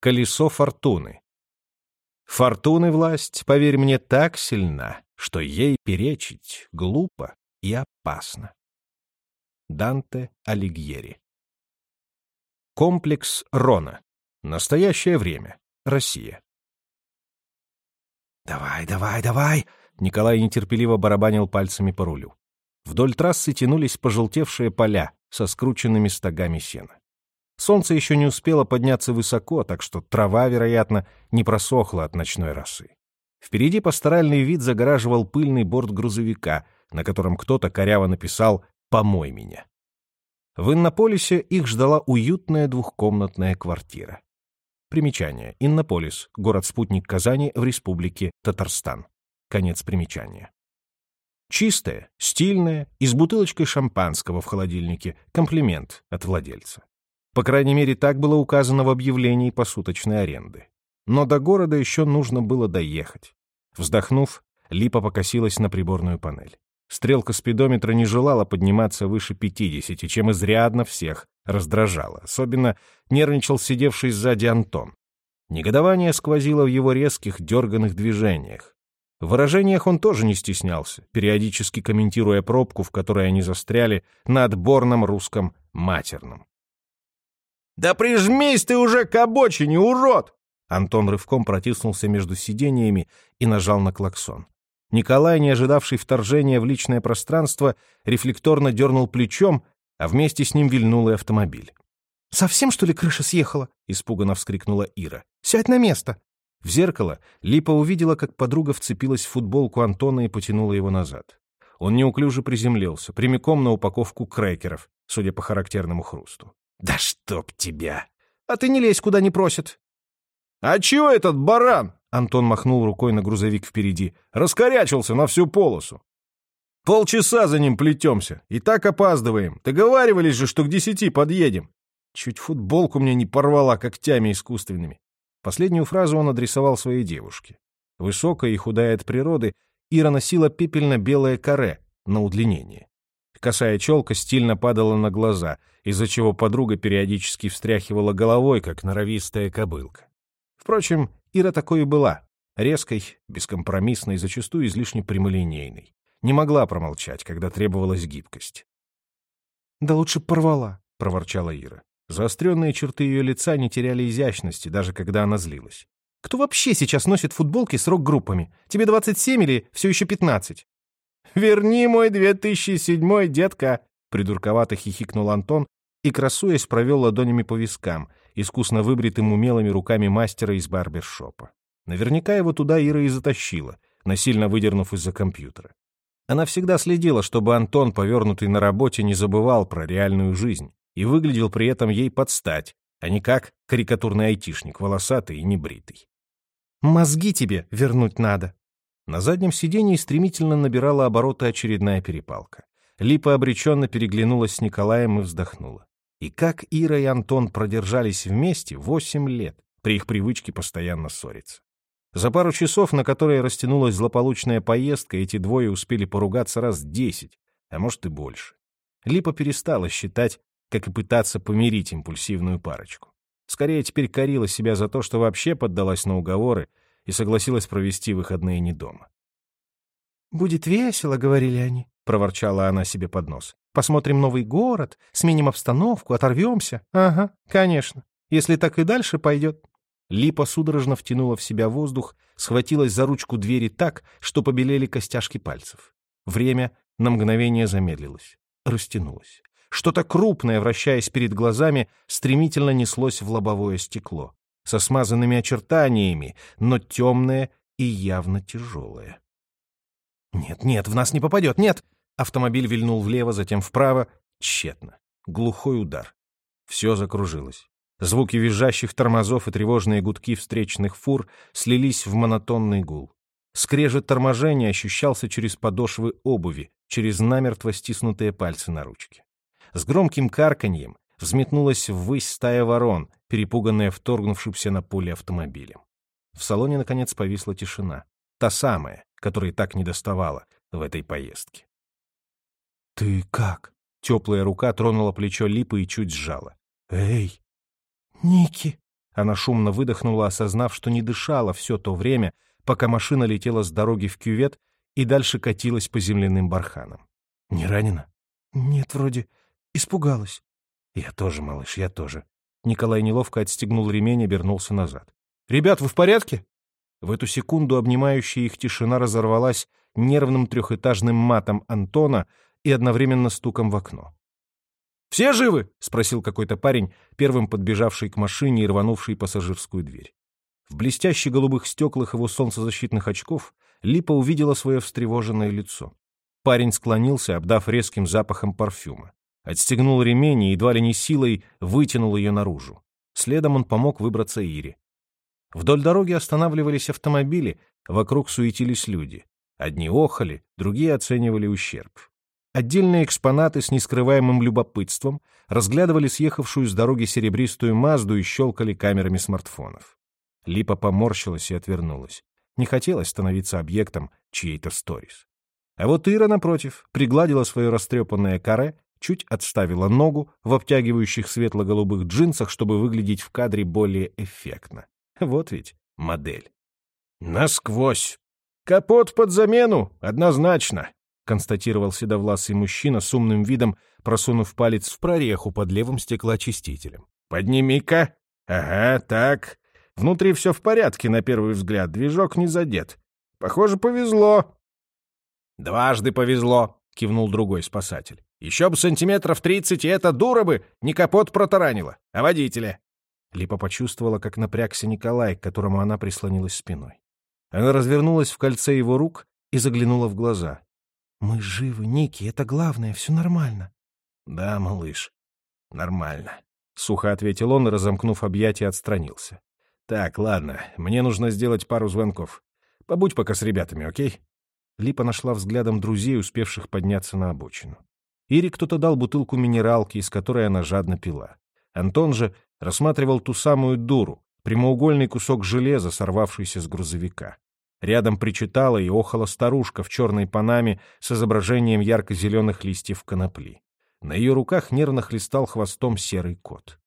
Колесо фортуны. Фортуны власть, поверь мне, так сильна, что ей перечить глупо и опасно. Данте Алигьери. Комплекс Рона. Настоящее время. Россия. «Давай, давай, давай!» Николай нетерпеливо барабанил пальцами по рулю. Вдоль трассы тянулись пожелтевшие поля со скрученными стогами сена. Солнце еще не успело подняться высоко, так что трава, вероятно, не просохла от ночной росы. Впереди пасторальный вид загораживал пыльный борт грузовика, на котором кто-то коряво написал «Помой меня». В Иннополисе их ждала уютная двухкомнатная квартира. Примечание. Иннополис. Город-спутник Казани в республике Татарстан. Конец примечания. Чистая, стильная и с бутылочкой шампанского в холодильнике. Комплимент от владельца. По крайней мере, так было указано в объявлении посуточной аренды. Но до города еще нужно было доехать. Вздохнув, Липа покосилась на приборную панель. Стрелка спидометра не желала подниматься выше 50, чем изрядно всех раздражала. Особенно нервничал сидевший сзади Антон. Негодование сквозило в его резких, дерганных движениях. В выражениях он тоже не стеснялся, периодически комментируя пробку, в которой они застряли, на отборном русском матерном. «Да прижмись ты уже к обочине, урод!» Антон рывком протиснулся между сидениями и нажал на клаксон. Николай, не ожидавший вторжения в личное пространство, рефлекторно дернул плечом, а вместе с ним вильнул и автомобиль. «Совсем, что ли, крыша съехала?» — испуганно вскрикнула Ира. «Сядь на место!» В зеркало Липа увидела, как подруга вцепилась в футболку Антона и потянула его назад. Он неуклюже приземлился, прямиком на упаковку крекеров, судя по характерному хрусту. «Да чтоб тебя!» «А ты не лезь, куда не просят!» «А чё этот баран?» Антон махнул рукой на грузовик впереди. «Раскорячился на всю полосу!» «Полчаса за ним плетемся, и так опаздываем. Договаривались же, что к десяти подъедем. Чуть футболку мне не порвала когтями искусственными». Последнюю фразу он адресовал своей девушке. Высокая и худая от природы, Ира носила пепельно-белое каре на удлинение. Косая челка стильно падала на глаза, из-за чего подруга периодически встряхивала головой, как норовистая кобылка. Впрочем, Ира такой и была. Резкой, бескомпромиссной, зачастую излишне прямолинейной. Не могла промолчать, когда требовалась гибкость. «Да лучше порвала», — проворчала Ира. Заостренные черты ее лица не теряли изящности, даже когда она злилась. «Кто вообще сейчас носит футболки с рок-группами? Тебе 27 или все еще 15?» «Верни мой 2007 детка!» — придурковато хихикнул Антон и, красуясь, провел ладонями по вискам, искусно выбритым умелыми руками мастера из барбершопа. Наверняка его туда Ира и затащила, насильно выдернув из-за компьютера. Она всегда следила, чтобы Антон, повернутый на работе, не забывал про реальную жизнь и выглядел при этом ей под стать, а не как карикатурный айтишник, волосатый и небритый. «Мозги тебе вернуть надо», на заднем сидении стремительно набирала обороты очередная перепалка. Липа обреченно переглянулась с Николаем и вздохнула. И как Ира и Антон продержались вместе восемь лет, при их привычке постоянно ссориться. За пару часов, на которые растянулась злополучная поездка, эти двое успели поругаться раз десять, а может и больше. Липа перестала считать, как и пытаться помирить импульсивную парочку. Скорее, теперь корила себя за то, что вообще поддалась на уговоры и согласилась провести выходные не дома. «Будет весело», — говорили они, — проворчала она себе под нос. «Посмотрим новый город, сменим обстановку, оторвемся. Ага, конечно. Если так и дальше пойдет». Липа судорожно втянула в себя воздух, схватилась за ручку двери так, что побелели костяшки пальцев. Время на мгновение замедлилось, растянулось. Что-то крупное, вращаясь перед глазами, стремительно неслось в лобовое стекло со смазанными очертаниями, но темное и явно тяжелое. «Нет, нет, в нас не попадет, нет!» Автомобиль вильнул влево, затем вправо. Тщетно. Глухой удар. Все закружилось. Звуки визжащих тормозов и тревожные гудки встречных фур слились в монотонный гул. Скрежет торможения ощущался через подошвы обуви, через намертво стиснутые пальцы на ручке. С громким карканьем взметнулась ввысь стая ворон, перепуганная вторгнувшимся на поле автомобилем. В салоне, наконец, повисла тишина. Та самая, которой так недоставала в этой поездке. «Ты как?» Теплая рука тронула плечо Липы и чуть сжала. «Эй!» «Ники!» Она шумно выдохнула, осознав, что не дышала все то время, пока машина летела с дороги в кювет и дальше катилась по земляным барханам. «Не ранена?» «Нет, вроде. Испугалась». «Я тоже, малыш, я тоже». Николай неловко отстегнул ремень и обернулся назад. «Ребят, вы в порядке?» В эту секунду обнимающая их тишина разорвалась нервным трехэтажным матом Антона и одновременно стуком в окно. «Все живы?» — спросил какой-то парень, первым подбежавший к машине и рванувший пассажирскую дверь. В блестящих голубых стеклах его солнцезащитных очков Липа увидела свое встревоженное лицо. Парень склонился, обдав резким запахом парфюма. Отстегнул ремень и едва ли не силой вытянул ее наружу. Следом он помог выбраться Ире. Вдоль дороги останавливались автомобили, вокруг суетились люди. Одни охали, другие оценивали ущерб. Отдельные экспонаты с нескрываемым любопытством разглядывали съехавшую с дороги серебристую Мазду и щелкали камерами смартфонов. Липа поморщилась и отвернулась. Не хотелось становиться объектом чьей-то сторис. А вот Ира, напротив, пригладила свое растрепанное каре, чуть отставила ногу в обтягивающих светло-голубых джинсах, чтобы выглядеть в кадре более эффектно. Вот ведь модель. «Насквозь! Капот под замену, однозначно!» констатировал седовласый мужчина с умным видом, просунув палец в прореху под левым стеклоочистителем. «Подними-ка! Ага, так. Внутри все в порядке, на первый взгляд, движок не задет. Похоже, повезло. «Дважды повезло», — кивнул другой спасатель. «Еще бы сантиметров тридцать, и эта дура бы не капот протаранила, а водителя». Липа почувствовала, как напрягся Николай, к которому она прислонилась спиной. Она развернулась в кольце его рук и заглянула в глаза. «Мы живы, Ники, это главное, все нормально». «Да, малыш, нормально», — сухо ответил он, разомкнув объятия, отстранился. «Так, ладно, мне нужно сделать пару звонков. Побудь пока с ребятами, окей?» Липа нашла взглядом друзей, успевших подняться на обочину. Ире кто-то дал бутылку минералки, из которой она жадно пила. Антон же рассматривал ту самую дуру, прямоугольный кусок железа, сорвавшийся с грузовика. Рядом причитала и охала старушка в черной панаме с изображением ярко-зеленых листьев конопли. На ее руках нервно хлестал хвостом серый кот.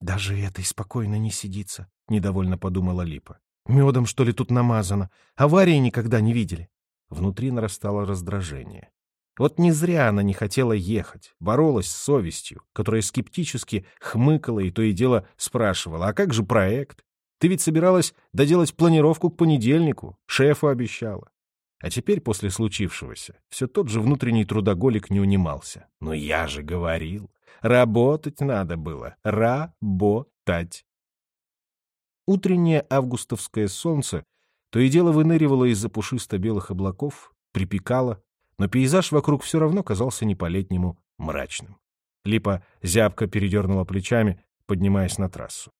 «Даже этой спокойно не сидится», — недовольно подумала Липа. «Медом, что ли, тут намазано? Аварии никогда не видели». Внутри нарастало раздражение. Вот не зря она не хотела ехать, боролась с совестью, которая скептически хмыкала и то и дело спрашивала, а как же проект? Ты ведь собиралась доделать планировку к понедельнику, шефу обещала. А теперь, после случившегося, все тот же внутренний трудоголик не унимался. Но я же говорил, работать надо было, работать. Утреннее августовское солнце то и дело выныривало из-за пушисто-белых облаков, припекало, но пейзаж вокруг все равно казался не по-летнему мрачным. Липа зябко передернула плечами, поднимаясь на трассу.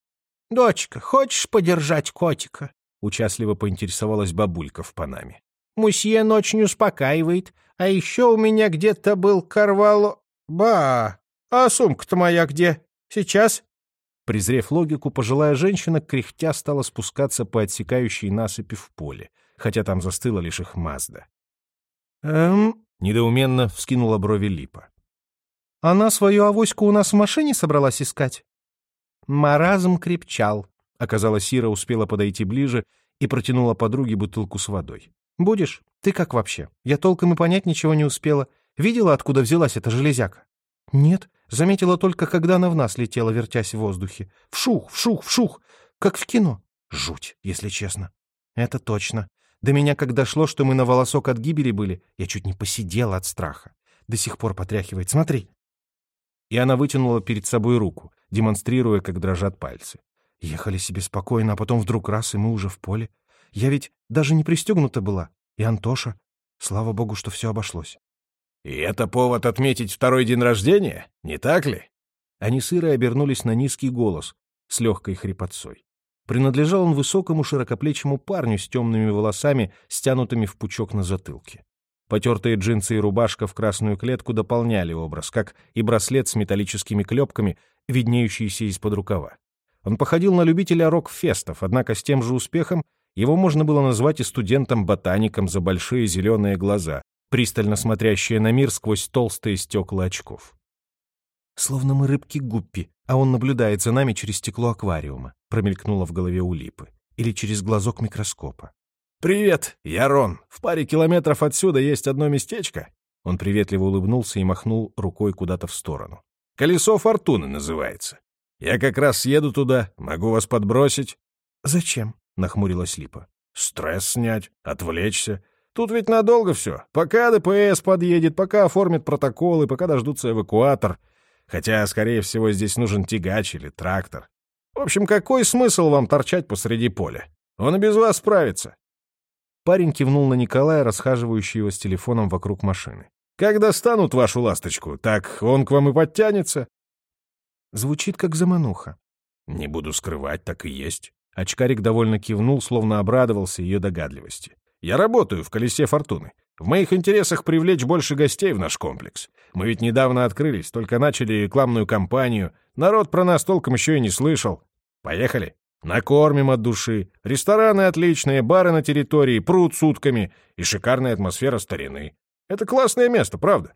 — Дочка, хочешь подержать котика? — участливо поинтересовалась бабулька в Панаме. — Мусье ночь не успокаивает, а еще у меня где-то был карвало... Ба! А сумка-то моя где? Сейчас? Презрев логику, пожилая женщина, кряхтя, стала спускаться по отсекающей насыпи в поле, хотя там застыла лишь их Мазда. «Эм...» — недоуменно вскинула брови Липа. «Она свою авоську у нас в машине собралась искать?» Маразм крепчал. Оказалось, Ира успела подойти ближе и протянула подруге бутылку с водой. «Будешь? Ты как вообще? Я толком и понять ничего не успела. Видела, откуда взялась эта железяка?» «Нет, заметила только, когда она в нас летела, вертясь в воздухе. Вшух, вшух, вшух, как в кино. Жуть, если честно». «Это точно. До меня, как дошло, что мы на волосок от гибели были, я чуть не посидела от страха. До сих пор потряхивает. Смотри». И она вытянула перед собой руку, демонстрируя, как дрожат пальцы. Ехали себе спокойно, а потом вдруг раз, и мы уже в поле. Я ведь даже не пристегнута была. И Антоша. Слава богу, что все обошлось. «И это повод отметить второй день рождения, не так ли?» Они с Ирой обернулись на низкий голос с легкой хрипотцой. Принадлежал он высокому широкоплечему парню с темными волосами, стянутыми в пучок на затылке. Потертые джинсы и рубашка в красную клетку дополняли образ, как и браслет с металлическими клепками, виднеющийся из-под рукава. Он походил на любителя рок-фестов, однако с тем же успехом его можно было назвать и студентом-ботаником за большие зеленые глаза, пристально смотрящие на мир сквозь толстые стекла очков. «Словно мы рыбки-гуппи», — а он наблюдает за нами через стекло аквариума, промелькнуло в голове у Липы, или через глазок микроскопа. «Привет, я Рон. В паре километров отсюда есть одно местечко». Он приветливо улыбнулся и махнул рукой куда-то в сторону. «Колесо фортуны называется. Я как раз съеду туда, могу вас подбросить». «Зачем?» — нахмурилась Липа. «Стресс снять, отвлечься. Тут ведь надолго все. Пока ДПС подъедет, пока оформит протоколы, пока дождутся эвакуатор. Хотя, скорее всего, здесь нужен тягач или трактор. В общем, какой смысл вам торчать посреди поля? Он и без вас справится. Парень кивнул на Николая, расхаживающего с телефоном вокруг машины. «Как достанут вашу ласточку, так он к вам и подтянется». Звучит как замануха. «Не буду скрывать, так и есть». Очкарик довольно кивнул, словно обрадовался ее догадливости. «Я работаю в «Колесе фортуны». В моих интересах привлечь больше гостей в наш комплекс. Мы ведь недавно открылись, только начали рекламную кампанию. Народ про нас толком еще и не слышал. Поехали!» Накормим от души. Рестораны отличные, бары на территории, пруд сутками и шикарная атмосфера старины. Это классное место, правда?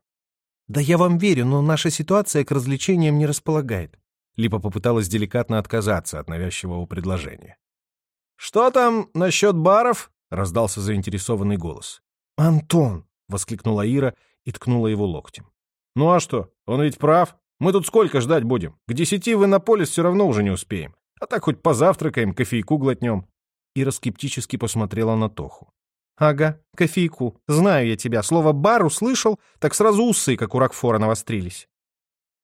Да я вам верю, но наша ситуация к развлечениям не располагает. Липа попыталась деликатно отказаться от навязчивого предложения. «Что там насчет баров?» — раздался заинтересованный голос. «Антон!» — воскликнула Ира и ткнула его локтем. «Ну а что? Он ведь прав. Мы тут сколько ждать будем? К десяти в Иннополис все равно уже не успеем. А так хоть позавтракаем, кофейку глотнем». Ира скептически посмотрела на Тоху. «Ага, кофейку. Знаю я тебя. Слово «бар» услышал, так сразу усы, как у Рокфора, навострились».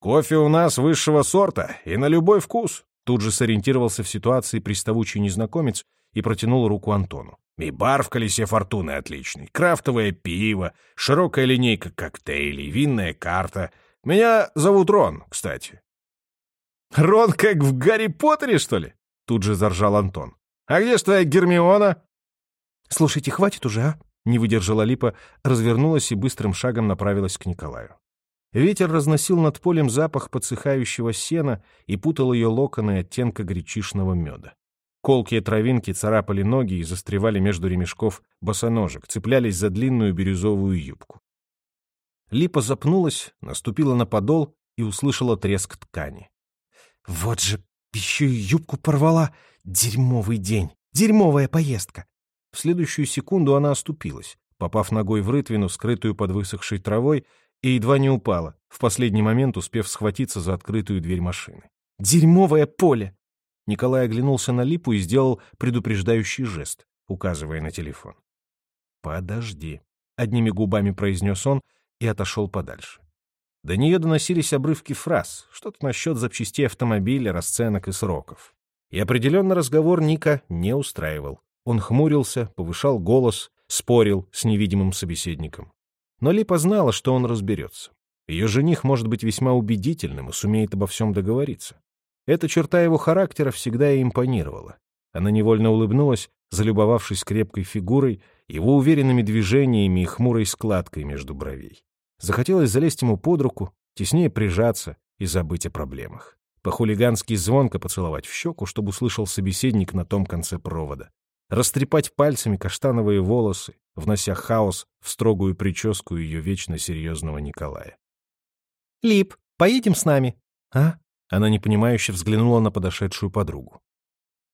«Кофе у нас высшего сорта и на любой вкус», тут же сориентировался в ситуации приставучий незнакомец и протянул руку Антону. «И бар в колесе фортуны отличный, крафтовое пиво, широкая линейка коктейлей, винная карта. Меня зовут Рон, кстати. «Рон как в Гарри Поттере, что ли?» Тут же заржал Антон. «А где ж твоя Гермиона?» «Слушайте, хватит уже, а?» Не выдержала Липа, развернулась и быстрым шагом направилась к Николаю. Ветер разносил над полем запах подсыхающего сена и путал ее локоны оттенка гречишного меда. Колкие травинки царапали ноги и застревали между ремешков босоножек, цеплялись за длинную бирюзовую юбку. Липа запнулась, наступила на подол и услышала треск ткани. Вот же, еще и юбку порвала. Дерьмовый день, дерьмовая поездка. В следующую секунду она оступилась, попав ногой в рытвину, скрытую под высохшей травой, и едва не упала, в последний момент успев схватиться за открытую дверь машины. «Дерьмовое поле!» Николай оглянулся на Липу и сделал предупреждающий жест, указывая на телефон. «Подожди», — одними губами произнес он и отошел подальше. До нее доносились обрывки фраз, что-то насчет запчастей автомобиля, расценок и сроков. И определенно разговор Ника не устраивал. Он хмурился, повышал голос, спорил с невидимым собеседником. Но Липа знала, что он разберется. Ее жених может быть весьма убедительным и сумеет обо всем договориться. Эта черта его характера всегда ей импонировала. Она невольно улыбнулась, залюбовавшись крепкой фигурой, его уверенными движениями и хмурой складкой между бровей. Захотелось залезть ему под руку, теснее прижаться и забыть о проблемах. По-хулигански звонко поцеловать в щеку, чтобы услышал собеседник на том конце провода. Растрепать пальцами каштановые волосы, внося хаос в строгую прическу ее вечно серьезного Николая. «Лип, поедем с нами?» «А?» Она непонимающе взглянула на подошедшую подругу.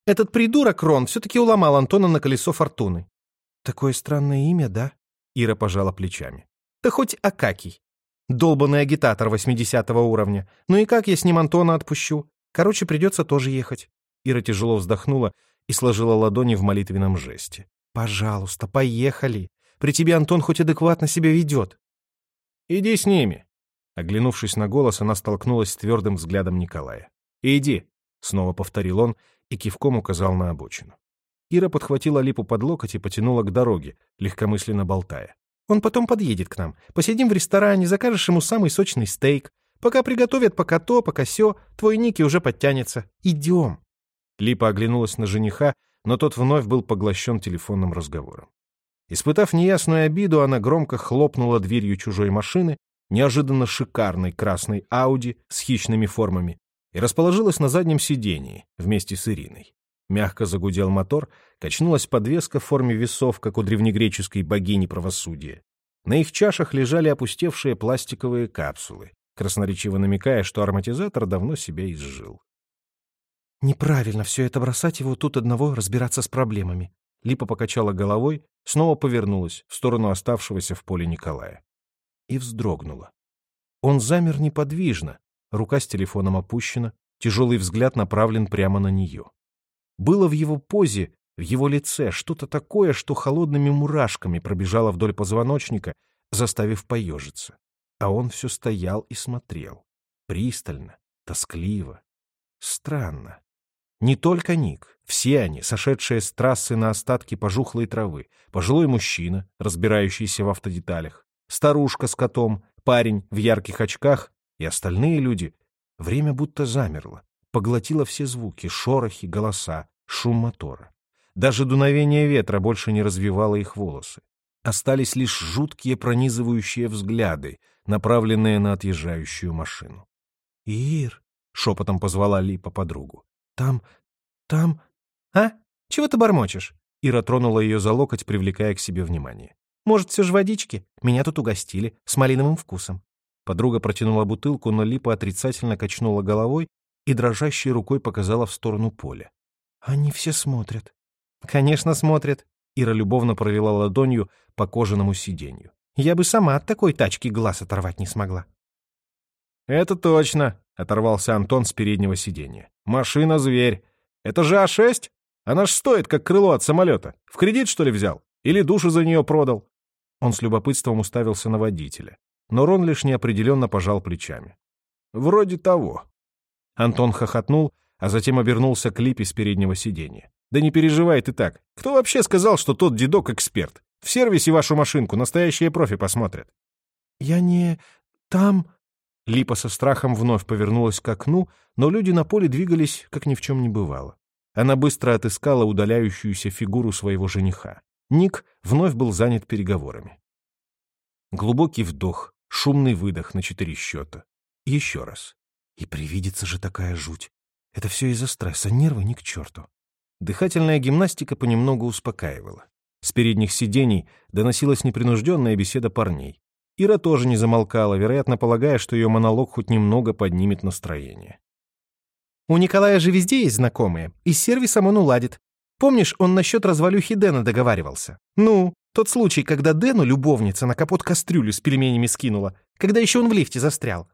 «Этот придурок Рон все-таки уломал Антона на колесо фортуны». «Такое странное имя, да?» Ира пожала плечами. Да хоть Акакий. Долбанный агитатор 80 уровня. Ну и как я с ним Антона отпущу? Короче, придется тоже ехать. Ира тяжело вздохнула и сложила ладони в молитвенном жесте. «Пожалуйста, поехали. При тебе Антон хоть адекватно себя ведет». «Иди с ними». Оглянувшись на голос, она столкнулась с твердым взглядом Николая. «Иди», — снова повторил он и кивком указал на обочину. Ира подхватила липу под локоть и потянула к дороге, легкомысленно болтая. Он потом подъедет к нам. Посидим в ресторане, закажешь ему самый сочный стейк. Пока приготовят, пока то, пока сё, твой Ники уже подтянется. Идем. Липа оглянулась на жениха, но тот вновь был поглощен телефонным разговором. Испытав неясную обиду, она громко хлопнула дверью чужой машины, неожиданно шикарной красной Ауди с хищными формами, и расположилась на заднем сидении вместе с Ириной. Мягко загудел мотор, качнулась подвеска в форме весов, как у древнегреческой богини правосудия. На их чашах лежали опустевшие пластиковые капсулы. красноречиво намекая, что ароматизатор давно себя изжил. «Неправильно все это бросать его тут одного разбираться с проблемами». Липа покачала головой, снова повернулась в сторону оставшегося в поле Николая. И вздрогнула. Он замер неподвижно, рука с телефоном опущена, тяжелый взгляд направлен прямо на нее. Было в его позе, в его лице что-то такое, что холодными мурашками пробежало вдоль позвоночника, заставив поежиться. А он все стоял и смотрел. Пристально, тоскливо. Странно. Не только Ник, все они, сошедшие с трассы на остатки пожухлой травы, пожилой мужчина, разбирающийся в автодеталях, старушка с котом, парень в ярких очках и остальные люди, время будто замерло, поглотило все звуки, шорохи, голоса, шум мотора. Даже дуновение ветра больше не развивало их волосы. Остались лишь жуткие пронизывающие взгляды, направленные на отъезжающую машину. «Ир!» — шепотом позвала Липа подругу. «Там... там...» «А? Чего ты бормочешь?» Ира тронула ее за локоть, привлекая к себе внимание. «Может, все же водички? Меня тут угостили, с малиновым вкусом». Подруга протянула бутылку, но Липа отрицательно качнула головой и дрожащей рукой показала в сторону поля. «Они все смотрят». «Конечно, смотрят». Ира любовно провела ладонью по кожаному сиденью. «Я бы сама от такой тачки глаз оторвать не смогла». «Это точно», — оторвался Антон с переднего сиденья. «Машина-зверь. Это же А6? Она ж стоит, как крыло от самолета. В кредит, что ли, взял? Или душу за нее продал?» Он с любопытством уставился на водителя. Но Рон лишь неопределенно пожал плечами. «Вроде того», Антон хохотнул, а затем обернулся к Липе с переднего сиденья. «Да не переживай ты так. Кто вообще сказал, что тот дедок эксперт? В сервисе вашу машинку настоящие профи посмотрят». «Я не... там...» Липа со страхом вновь повернулась к окну, но люди на поле двигались, как ни в чем не бывало. Она быстро отыскала удаляющуюся фигуру своего жениха. Ник вновь был занят переговорами. Глубокий вдох, шумный выдох на четыре счета. Еще раз. И привидится же такая жуть. Это все из-за стресса, нервы ни к черту. Дыхательная гимнастика понемногу успокаивала. С передних сидений доносилась непринужденная беседа парней. Ира тоже не замолкала, вероятно, полагая, что ее монолог хоть немного поднимет настроение. «У Николая же везде есть знакомые, и с сервисом он уладит. Помнишь, он насчет развалюхи Дэна договаривался? Ну, тот случай, когда Дэну любовница на капот кастрюлю с пельменями скинула, когда еще он в лифте застрял.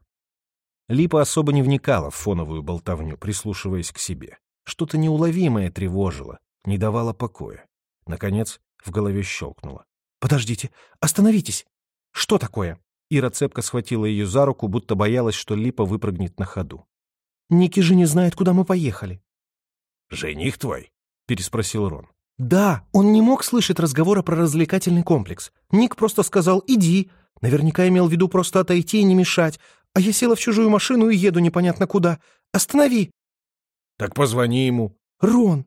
Липа особо не вникала в фоновую болтовню, прислушиваясь к себе. Что-то неуловимое тревожило, не давало покоя. Наконец, в голове щелкнуло. «Подождите, остановитесь! Что такое?» Ира цепко схватила ее за руку, будто боялась, что Липа выпрыгнет на ходу. «Ники же не знает, куда мы поехали». «Жених твой?» — переспросил Рон. «Да, он не мог слышать разговора про развлекательный комплекс. Ник просто сказал «иди». Наверняка имел в виду просто отойти и не мешать, а я села в чужую машину и еду непонятно куда. Останови!» «Так позвони ему». «Рон!»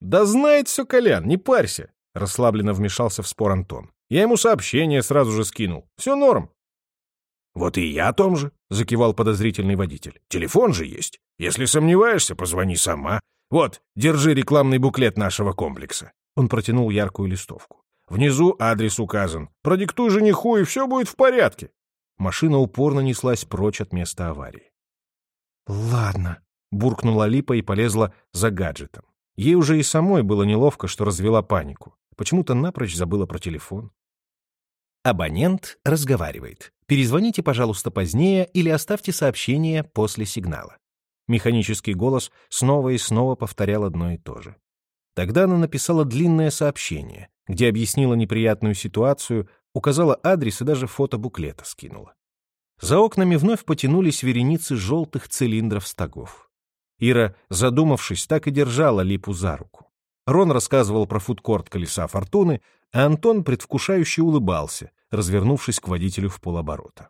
«Да знает все Колян, не парься!» Расслабленно вмешался в спор Антон. «Я ему сообщение сразу же скинул. Все норм». «Вот и я о том же», — закивал подозрительный водитель. «Телефон же есть. Если сомневаешься, позвони сама. Вот, держи рекламный буклет нашего комплекса». Он протянул яркую листовку. «Внизу адрес указан. Продиктуй жениху, и все будет в порядке». Машина упорно неслась прочь от места аварии. «Ладно», — буркнула Липа и полезла за гаджетом. Ей уже и самой было неловко, что развела панику. Почему-то напрочь забыла про телефон. Абонент разговаривает. Перезвоните, пожалуйста, позднее или оставьте сообщение после сигнала. Механический голос снова и снова повторял одно и то же. Тогда она написала длинное сообщение, где объяснила неприятную ситуацию, указала адрес и даже фото буклета скинула. За окнами вновь потянулись вереницы желтых цилиндров стогов. Ира, задумавшись, так и держала Липу за руку. Рон рассказывал про фудкорт «Колеса фортуны», а Антон предвкушающе улыбался, развернувшись к водителю в полоборота.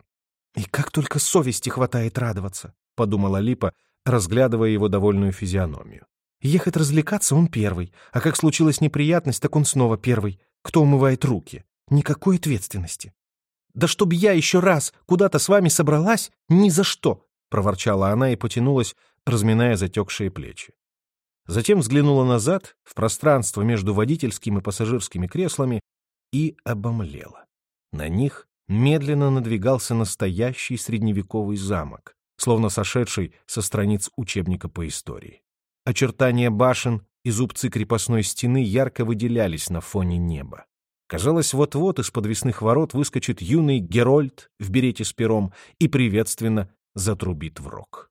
«И как только совести хватает радоваться», — подумала Липа, разглядывая его довольную физиономию. «Ехать развлекаться он первый, а как случилась неприятность, так он снова первый. Кто умывает руки? Никакой ответственности. «Да чтоб я еще раз куда-то с вами собралась, ни за что!» — проворчала она и потянулась, разминая затекшие плечи. Затем взглянула назад, в пространство между водительским и пассажирскими креслами, и обомлела. На них медленно надвигался настоящий средневековый замок, словно сошедший со страниц учебника по истории. Очертания башен и зубцы крепостной стены ярко выделялись на фоне неба. Казалось, вот-вот из подвесных ворот выскочит юный Герольд в берете с пером и приветственно затрубит в рог.